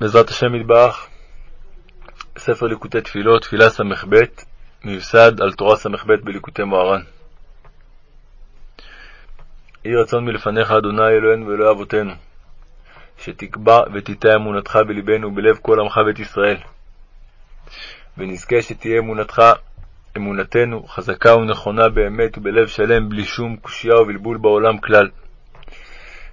בעזרת השם יתברך, ספר ליקוטי תפילות, תפילה ס"ב, מיוסד על תורה ס"ב בליקוטי מוהר"ן. יהי רצון מלפניך, אדוני אלוהינו ואלוהי אבותינו, שתקבע ותיטע אמונתך בלבנו ובלב כל עמך בית ישראל, ונזכה שתהיה אמונתך, אמונתנו, חזקה ונכונה באמת ובלב שלם, בלי שום קושייה ובלבול בעולם כלל.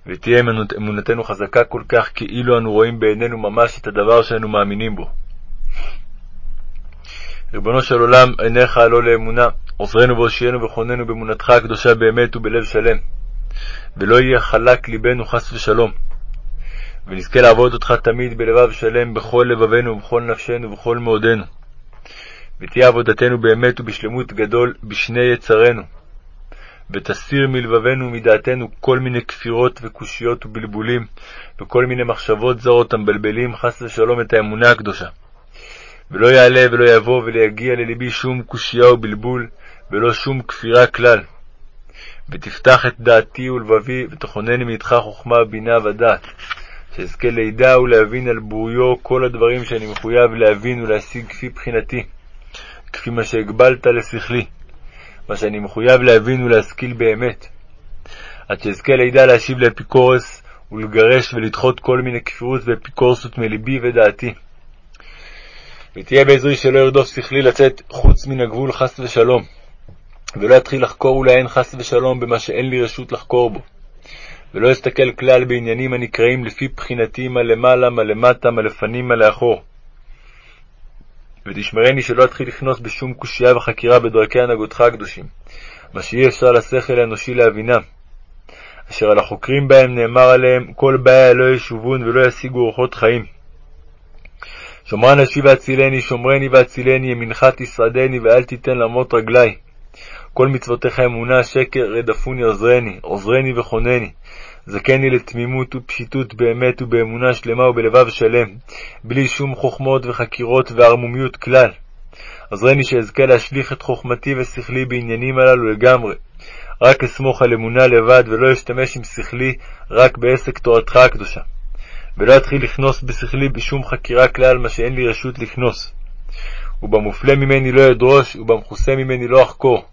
ותהיה אמונתנו חזקה כל כך כאילו אנו רואים בעינינו ממש את הדבר שאנו מאמינים בו. ריבונו של עולם, עיניך לא לאמונה, עוזרנו והושיענו וכוננו באמונתך הקדושה באמת ובלב שלם, ולא יהיה חלק ליבנו חס ושלום, ונזכה לעבוד אותך תמיד בלבב שלם, בכל לבבנו ובכל נפשנו ובכל מאודנו, ותהיה עבודתנו באמת ובשלמות גדול בשני יצרינו, ותסיר מלבבנו ומדעתנו כל מיני כפירות וקושיות ובלבולים, וכל מיני מחשבות זרות המבלבלים חס ושלום את האמונה הקדושה. ולא יעלה ולא יבוא ולא יגיע ללבי שום קושייה ובלבול, ולא שום כפירה כלל. ותפתח את דעתי ולבבי, ותכונני מאיתך חוכמה, בינה ודעת, שאזכה לידע ולהבין על בוריו כל הדברים שאני מחויב להבין ולהשיג כפי בחינתי, כפי מה שהגבלת לשכלי. מה שאני מחויב להבין ולהשכיל באמת, עד שאזכה לידע להשיב לאפיקורס ולגרש ולדחות כל מיני כפירות ואפיקורסות מלבי ודעתי. ותהיה בעזרי שלא ירדוף שכלי לצאת חוץ מן הגבול חס ושלום, ולא אתחיל לחקור ולעיין חס ושלום במה שאין לי רשות לחקור בו, ולא אסתכל כלל בעניינים הנקראים לפי בחינתי מה למעלה, מה למטה, מה לפנים, מה לאחור. ותשמרני שלא אתחיל לכנוס בשום קושייה וחקירה בדרכי הנהגותך הקדושים, מה שאי אפשר לשכל האנושי להבינם, אשר על החוקרים בהם נאמר עליהם כל באיה לא ישובון ולא ישיגו אורחות חיים. שומרה נפשי והצילני, שומרני והצילני, ימינך תשרדני ואל תיתן למות רגלי. כל מצוותיך אמונה, שקר, רדפוני עוזרני, עוזרני וכונני, זכני לתמימות ופשיטות באמת ובאמונה שלמה ובלבב שלם, בלי שום חוכמות וחקירות וערמומיות כלל. עזרני שאזכה להשליך את חוכמתי ושכלי בעניינים הללו לגמרי. רק אסמוך על אמונה לבד, ולא אשתמש עם שכלי רק בעסק תורתך הקדושה. ולא אתחיל לכנוס בשכלי בשום חקירה כלל מה שאין לי רשות לכנוס. ובמופלה ממני לא אדרוש, ובמכוסה ממני לא אחקור.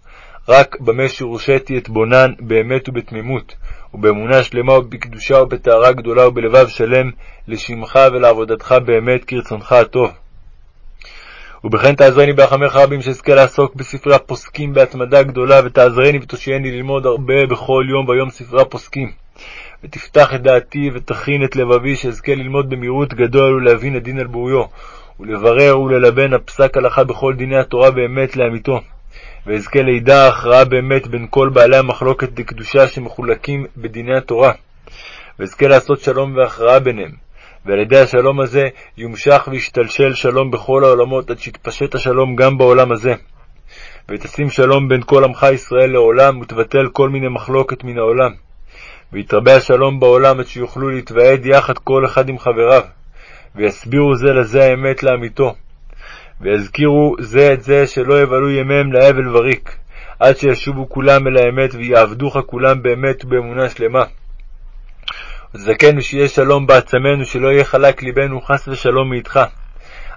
רק במה שהורשיתי אתבונן באמת ובתמימות, ובאמונה שלמה ובקדושה ובטהרה גדולה ובלבב שלם, לשמך ולעבודתך באמת כרצונך הטוב. ובכן תעזרני ברחמך רבים שאזכה לעסוק בספרי הפוסקים בהתמדה גדולה, ותעזרני ותושייני ללמוד הרבה בכל יום ויום ספרי הפוסקים. ותפתח את דעתי ותכין את לבבי, שאזכה ללמוד במהירות גדול ולהבין הדין על בוריו, ולברר וללבן הפסק הלכה בכל דיני התורה באמת לאמיתו. ואזכה לידע הכרעה באמת בין כל בעלי המחלוקת לקדושה שמחולקים בדיני התורה, ואזכה לעשות שלום והכרעה ביניהם, ועל ידי השלום הזה יומשך וישתלשל שלום בכל העולמות, עד שיתפשט השלום גם בעולם הזה. ותשים שלום בין כל עמך ישראל לעולם, ותבטל כל מיני מחלוקת מן העולם. ויתרבה השלום בעולם, עד שיוכלו להתוועד יחד כל אחד עם חבריו, ויסבירו זה לזה האמת לאמיתו. ויזכירו זה את זה שלא יבלו ימיהם להבל וריק, עד שישובו כולם אל האמת ויעבדוך כולם באמת ובאמונה שלמה. וזכנו שיהיה שלום בעצמנו, שלא יהיה חלק ליבנו חס ושלום מאיתך.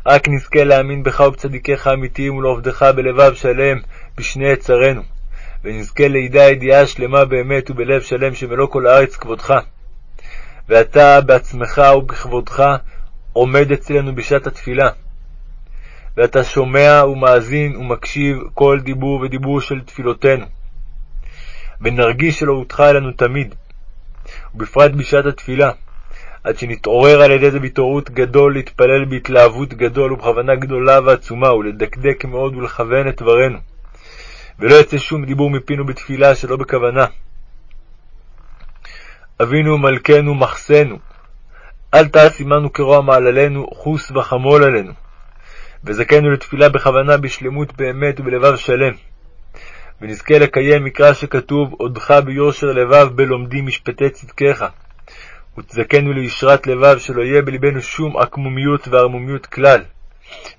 רק נזכה להאמין בך ובצדיקיך האמיתיים ולעובדך בלבב שלם בשני יצרינו, ונזכה לידע ידיעה שלמה באמת ובלב שלם שמלוא כל הארץ כבודך. ואתה בעצמך ובכבודך עומד אצלנו בשעת התפילה. ואתה שומע ומאזין ומקשיב כל דיבור ודיבור של תפילותינו. ונרגיש אלוהותך אלינו תמיד, ובפרט בשעת התפילה, עד שנתעורר על ידי זה בהתעוררות גדול להתפלל בהתלהבות גדול ובכוונה גדולה ועצומה, ולדקדק מאוד ולכוון את דברינו. ולא יצא שום דיבור מפינו בתפילה שלא בכוונה. אבינו מלכנו מחסנו, אל תעש עמנו כרוע מעללינו, חוס וחמול עלינו. וזכנו לתפילה בכוונה בשלמות באמת ובלבב שלם. ונזכה לקיים מקרא שכתוב, עודך ביושר לבב בלומדים משפטי צדקך. ותזכנו לישרת לבב, שלא יהיה בלבנו שום עקמומיות וערמומיות כלל,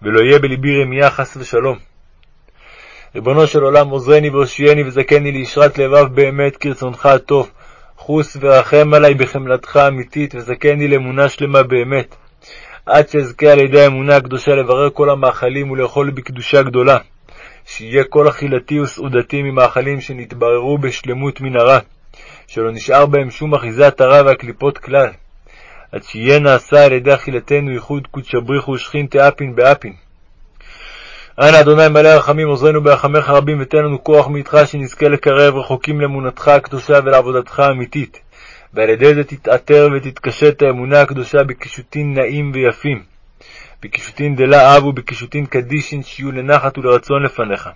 ולא יהיה בלבי רמייה חס ושלום. ריבונו של עולם, עוזרני והושיעני וזכני לישרת לבב באמת כרצונך הטוב. חוס ורחם עלי בחמלתך האמיתית, וזכני לאמונה שלמה באמת. עד שאזכה על ידי האמונה הקדושה לברר כל המאכלים ולאכול בקדושה גדולה, שיהיה כל אכילתי וסעודתי ממאכלים שנתבררו בשלמות מנהרה, שלא נשאר בהם שום אחיזת הרע והקליפות כלל, עד שיהיה נעשה על ידי אכילתנו ייחוד קודשא בריחו ושכין תאפין באפין. אנא אדוני מלא רחמים עוזרנו ברחמיך רבים ותן לנו כוח מאיתך שנזכה לקרב רחוקים לאמונתך הקדושה ולעבודתך האמיתית, ועל ידי זה תתעטר ותתקשט האמונה הקדושה בקישוטין נעים ויפים, בקישוטין דלה אב ובקישוטין קדישין שיהיו לנחת ולרצון לפניך.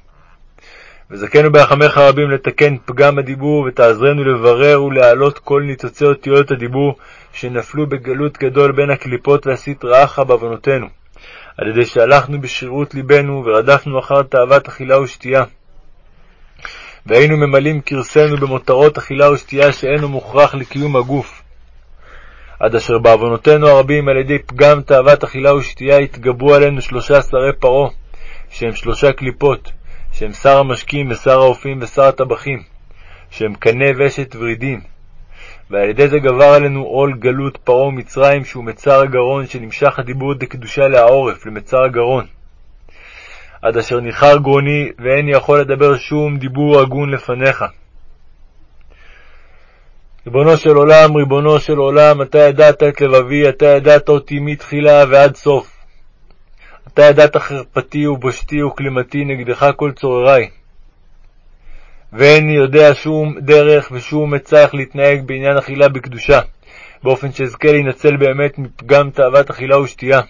וזכנו ברחמיך רבים לתקן פגם הדיבור, ותעזרנו לברר ולהעלות כל ניצוצי אותיות הדיבור שנפלו בגלות גדול בין הקליפות והסטרא אחרא בעוונותינו. על ידי שהלכנו בשרירות ליבנו ורדפנו אחר תאוות אכילה ושתייה. והיינו ממלאים כרסנו במותרות אכילה ושתייה שאינו מוכרח לקיום הגוף. עד אשר בעוונותינו הרבים על ידי פגם תאוות אכילה ושתייה התגברו עלינו שלושה שרי פרעה, שהם שלושה קליפות, שהם שר המשקים ושר האופים ושר הטבחים, שהם קנה ושת ורידים, ועל ידי זה גבר עלינו עול גלות פרעה ומצרים, שהוא מצר הגרון, שנמשך הדיבור דקדושה לעורף, למצר הגרון. עד אשר ניחר גרוני, ואין יכול לדבר שום דיבור הגון לפניך. ריבונו של עולם, ריבונו של עולם, אתה ידעת את לבבי, אתה ידעת אותי מתחילה ועד סוף. אתה ידעת חרפתי ובושתי וכלימתי נגדך כל צוררי. ואיני יודע שום דרך ושום עצה איך להתנהג בעניין אכילה בקדושה, באופן שאזכה להינצל באמת מפגם תאוות אכילה ושתייה.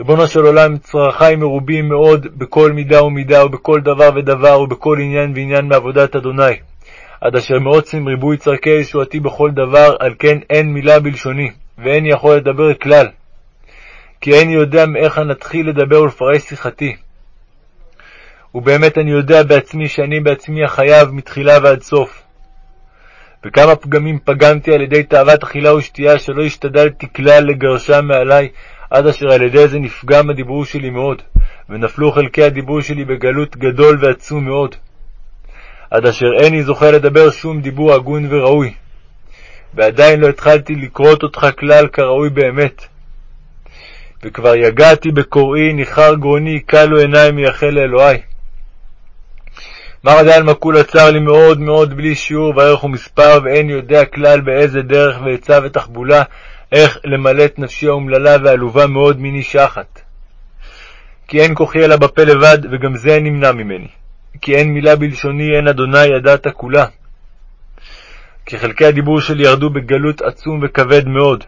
ריבונו של עולם, צרכי מרובים מאוד בכל מידה ומידה, ובכל דבר ודבר, ובכל עניין ועניין מעבודת אדוני. עד אשר מעוצם ריבוי צרכי ישועתי בכל דבר, על כן אין מילה בלשוני, ואין יכול לדבר כלל. כי איני יודע מאיך נתחיל לדבר ולפרש שיחתי. ובאמת אני יודע בעצמי שאני בעצמי החייב מתחילה ועד סוף. וכמה פגמים פגמתי על ידי תאוות אכילה ושתייה, שלא השתדלתי כלל לגרשם מעלי, עד אשר על ידי זה נפגם הדיבור שלי מאוד, ונפלו חלקי הדיבור שלי בגלות גדול ועצום מאוד. עד אשר איני זוכה לדבר שום דיבור הגון וראוי. ועדיין לא התחלתי לקרות אותך כלל כראוי באמת. וכבר יגעתי בקוראי, ניחר גרוני, כלו עיניי מייחל לאלוהי. מר דיין מקולה צר לי מאוד מאוד בלי שיעור וערך ומספר, ואין יודע כלל באיזה דרך ועצה ותחבולה איך למלא את נפשי האומללה ועלובה מאוד מיני שחת. כי אין כוחי אלא בפה לבד, וגם זה נמנע ממני. כי אין מילה בלשוני, אין אדוני ידעת כולה. כי חלקי הדיבור שלי ירדו בגלות עצום וכבד מאוד.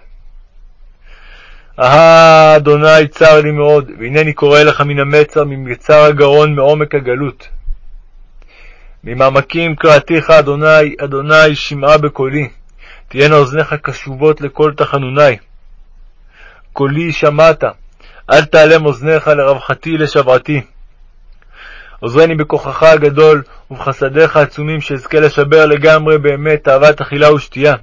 אהה, אדוני צר לי מאוד, והנני קורא לך מן המצר, ממצר הגרון, מעומק הגלות. ממעמקים קראתיך, אדוני, אדוני, שמעה בקולי. תהיינה אוזניך קשובות לקול תחנוני. קולי שמעת, אל תעלם אוזניך לרווחתי לשברתי. עוזרני בכוחך הגדול ובחסדיך העצומים, שאזכה לשבר לגמרי באמת תאוות אכילה ושתייה,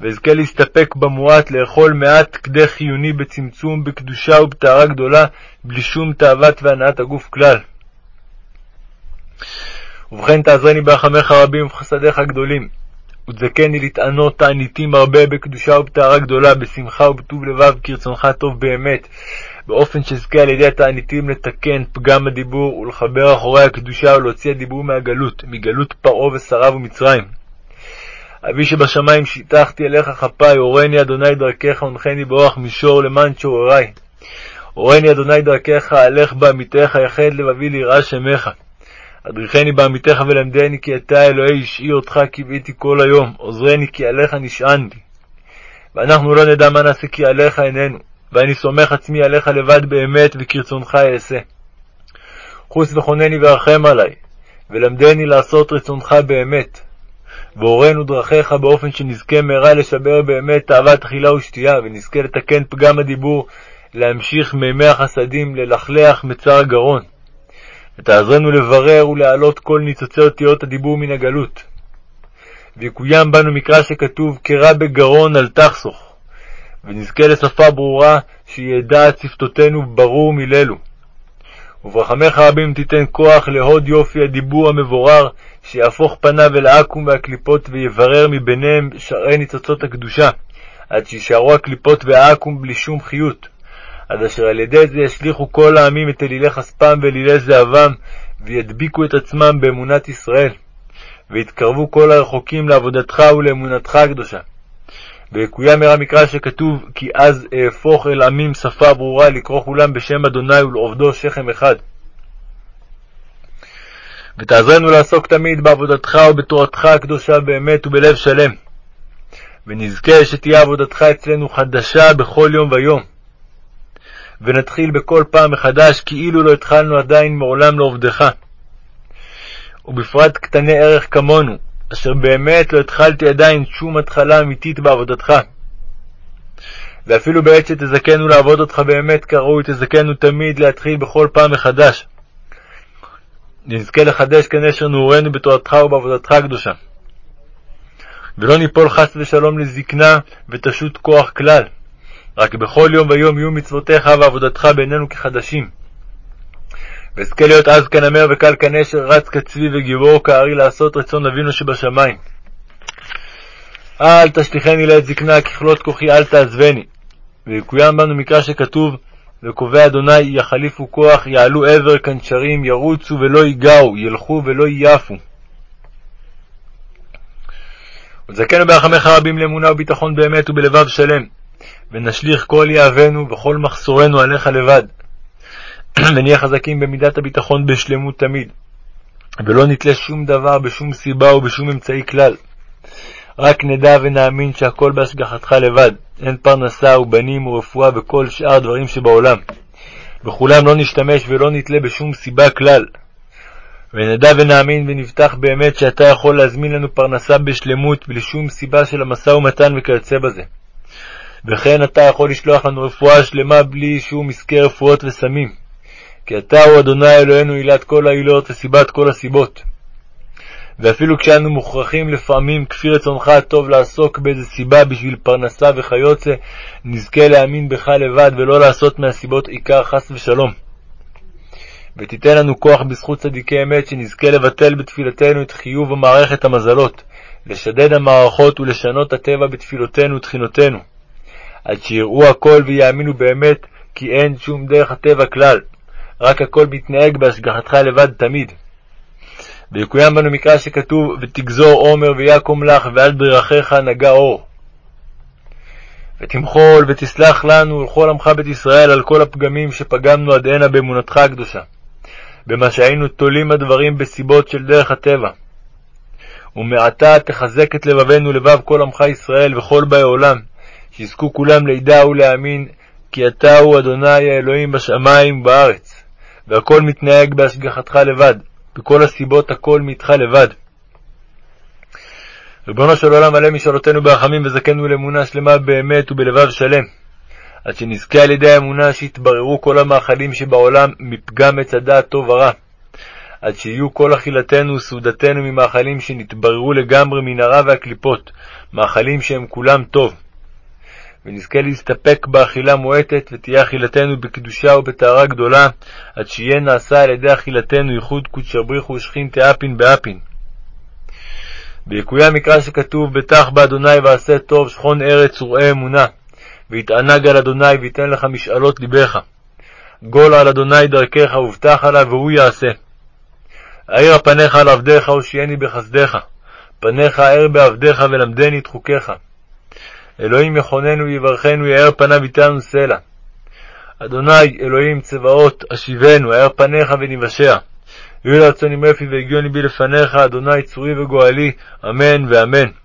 ואזכה להסתפק במועט, לאכול מעט כדי חיוני בצמצום, בקדושה ובטהרה גדולה, בלי שום תאוות והנאת הגוף כלל. ובכן תעזרני ברחמיך רבים ובחסדיך הגדולים, ותזכני לטענות תעניתים הרבה בקדושה ובטהרה גדולה, בשמחה ובטוב לבב, כרצונך טוב באמת, באופן שאזכה על ידי התעניתים לתקן פגם הדיבור, ולחבר אחורי הקדושה, ולהוציא הדיבור מהגלות, מגלות פרעה ושריו ומצרים. אבי שבשמיים שיטחתי אליך כפיי, הורני אדוני דרכך, ונחני באורח מישור למען צוררי. הורני אדוני דרכך, אהלך בעמיתך, יחד לבבי ליראה שמך. אדריכני בעמיתך ולמדני כי אתה אלוהי אישי אותך קיוויתי כל היום, עוזרני כי עליך נשענתי. ואנחנו לא נדע מה נעשה כי עליך איננו, ואני סומך עצמי עליך לבד באמת וכרצונך אעשה. חוס וכונני ורחם עלי, ולמדני לעשות רצונך באמת. והורנו דרכיך באופן שנזכה מהרה לשבר באמת תאוות אכילה ושתייה, ונזכה לתקן פגם הדיבור, להמשיך מימי החסדים, ללכלח מצר הגרון. ותעזרנו לברר ולהעלות כל ניצוצי אותיות הדיבור מן הגלות. ויקוים בנו מקרא שכתוב קרא בגרון אל תחסוך, ונזכה לשפה ברורה שידע שפתותינו ברור מללו. וברחמך רבים תיתן כוח להוד יופי הדיבור המבורר, שיהפוך פניו אל העכו"ם והקליפות ויברר מביניהם שערי ניצוצות הקדושה, עד שישארו הקליפות והעכו"ם בלי שום חיות, עד אשר על ידי זה ישליכו כל העמים את אלילי כספם ואלילי זהבם, וידביקו את עצמם באמונת ישראל, ויתקרבו כל הרחוקים לעבודתך ולאמונתך הקדושה. ויקוים מהר המקרא שכתוב כי אז אהפוך אל עמים שפה ברורה לקרוא כולם בשם אדוני ולעובדו שכם אחד. ותעזרנו לעסוק תמיד בעבודתך ובתורתך הקדושה באמת ובלב שלם. ונזכה שתהיה עבודתך אצלנו חדשה בכל יום ויום. ונתחיל בכל פעם מחדש כאילו לא התחלנו עדיין מעולם לעובדך. ובפרט קטני ערך כמונו, אשר באמת לא התחלתי עדיין שום התחלה אמיתית בעבודתך. ואפילו בעת שתזכנו לעבוד אותך באמת כראוי, תזכנו תמיד להתחיל בכל פעם מחדש. נזכה לחדש כנשר נעורינו בתורתך ובעבודתך הקדושה. ולא ניפול חס ושלום לזקנה ותשות כוח כלל, רק בכל יום ויום יהיו מצוותיך ועבודתך בעינינו כחדשים. ואזכה להיות עז כנמר וקל כנשר, רץ כצבי וגיבור כארי לעשות רצון אבינו שבשמיים. אל תשליכני לעת זקנה, ככלות כוחי אל תעזבני. ויקוים בנו מקרא שכתוב, וקובע אדוני יחליפו כוח, יעלו עבר כנשרים, ירוצו ולא ייגעו, ילכו ולא ייפו. וזכנו ברחמך רבים לאמונה וביטחון באמת ובלבב שלם, ונשליך כל יהבנו וכל מחסורנו עליך לבד. ונהיה חזקים במידת הביטחון בשלמות תמיד, ולא נתלה שום דבר בשום סיבה ובשום אמצעי כלל. רק נדע ונאמין שהכל בהשגחתך לבד, אין פרנסה ובנים ורפואה וכל שאר דברים שבעולם. בכולם לא נשתמש ולא נתלה בשום סיבה כלל. ונדע ונאמין ונבטח באמת שאתה יכול להזמין לנו פרנסה בשלמות בלי שום סיבה של המשא ומתן וכיוצא בזה. וכן אתה יכול לשלוח לנו רפואה שלמה בלי שום עסקי רפואות וסמים. כי אתה הוא אדוני אלוהינו עילת כל העילות וסיבת כל הסיבות. ואפילו כשאנו מוכרחים לפעמים כפי רצונך הטוב לעסוק באיזה סיבה בשביל פרנסה וכיוצא, נזכה להאמין בך לבד ולא לעשות מהסיבות עיקר חס ושלום. ותיתן לנו כוח בזכות צדיקי אמת, שנזכה לבטל בתפילתנו את חיוב ומערכת המזלות, לשדד המערכות ולשנות הטבע בתפילותינו ותחינותינו, עד שיראו הכל ויאמינו באמת כי אין שום דרך הטבע כלל, רק הכל מתנהג בהשגחתך לבד תמיד. ויקוים בנו מקרא שכתוב, ותגזור עומר ויקום לך, ועל דרכיך נגע אור. ותמחול ותסלח לנו ולכל עמך בית ישראל על כל הפגמים שפגמנו עד הנה באמונתך הקדושה, במה שהיינו תולים הדברים בסיבות של דרך הטבע. ומעתה תחזק את לבבנו לבב כל עמך ישראל וכל באי עולם, שיזכו כולם לידע ולהאמין כי אתה הוא אדוני האלוהים בשמיים ובארץ, והכל מתנהג בהשגחתך לבד, בכל הסיבות הכל מאיתך לבד. ריבונו של עולם מלא משאלותינו ברחמים וזכנו לאמונה שלמה באמת ובלבב שלם, עד שנזכה על ידי האמונה שיתבררו כל המאכלים שבעולם מפגם עץ הדעת טוב ורע, עד שיהיו כל אכילתנו וסעודתנו ממאכלים שנתבררו לגמרי מן הרע והקליפות, מאכלים שהם כולם טוב. ונזכה להסתפק באכילה מועטת, ותהיה אכילתנו בקדושה ובטהרה גדולה, עד שיהיה נעשה על ידי אכילתנו ייחוד קודשא בריחו ושכין תאפין באפין. ויקוים מקרא שכתוב, בטח באדוני ועשה טוב, שכון ארץ וראה אמונה, ויתענג על אדוני ויתן לך משאלות לבך. גול על אדוני דרכך ובטח עליו והוא יעשה. האירה פניך על עבדיך הושיעני בחסדיך, פניך האר בעבדיך ולמדני את חוקיך. אלוהים יכוננו ויברכנו, יאר פניו איתנו סלע. אדוני, אלוהים צבאות, אשיבנו, האר פניך וניוושע. יהיו לרצון עם רפי והגיוני בי לפניך, אדוני צורי וגואלי, אמן ואמן.